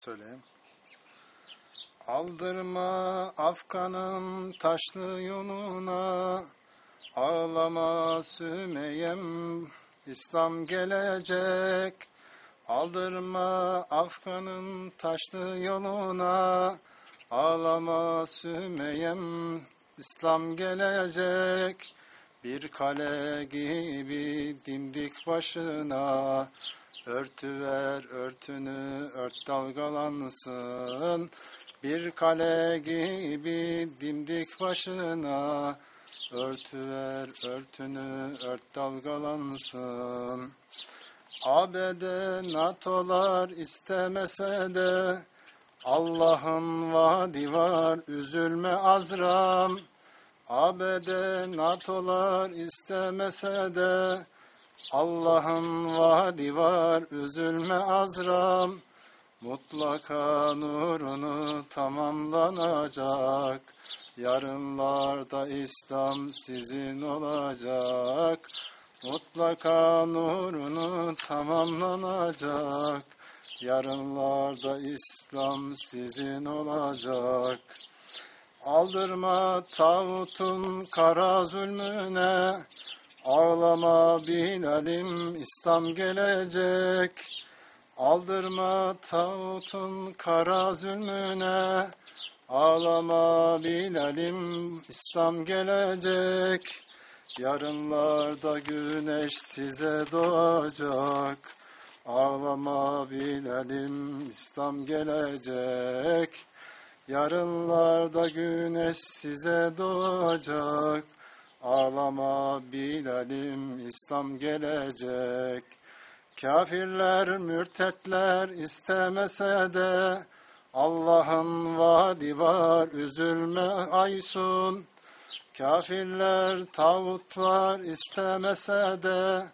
söyleyeyim. Aldırma Afgan'ın taşlı yoluna Ağlama Sümeyem İslam gelecek Aldırma Afgan'ın taşlı yoluna Ağlama Sümeyem İslam gelecek Bir kale gibi dimdik başına Örtüver örtünü ört dalgalansın Bir kale gibi dimdik başına. Örtüver örtünü ört dalgalansın ABD NATO'lar istemese de Allah'ın vaadi var üzülme Azram. ABD NATO'lar istemese de Allah'ın vaadi var üzülme Azram. Mutlaka nurunu tamamlanacak. Yarınlarda İslam sizin olacak. Mutlaka nurunu tamamlanacak. Yarınlarda İslam sizin olacak. Aldırma tağutun kara zulmüne Ağlama Bilal'im İslam gelecek. Aldırma tağutun kara zulmüne. Ağlama Bilal'im İslam gelecek. Yarınlarda güneş size doğacak. Ağlama Bilal'im İslam gelecek. Yarınlarda güneş size doğacak Ağlama Bilal'im İslam gelecek. Kafirler mürtetler istemese de Allah'ın vaadi var üzülme Aysun. Kafirler tağutlar istemese de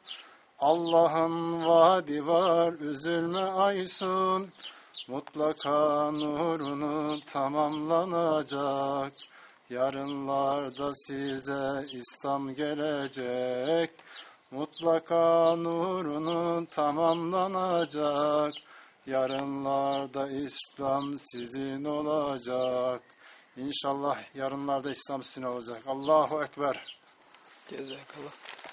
Allah'ın vaadi var üzülme Aysun. Mutlaka nurunu tamamlanacak Yarınlarda size İslam gelecek. Mutlaka nurunu tamamlanacak. Yarınlarda İslam sizin olacak. İnşallah yarınlarda İslam sizin olacak. Allahu Ekber. Cezakallah.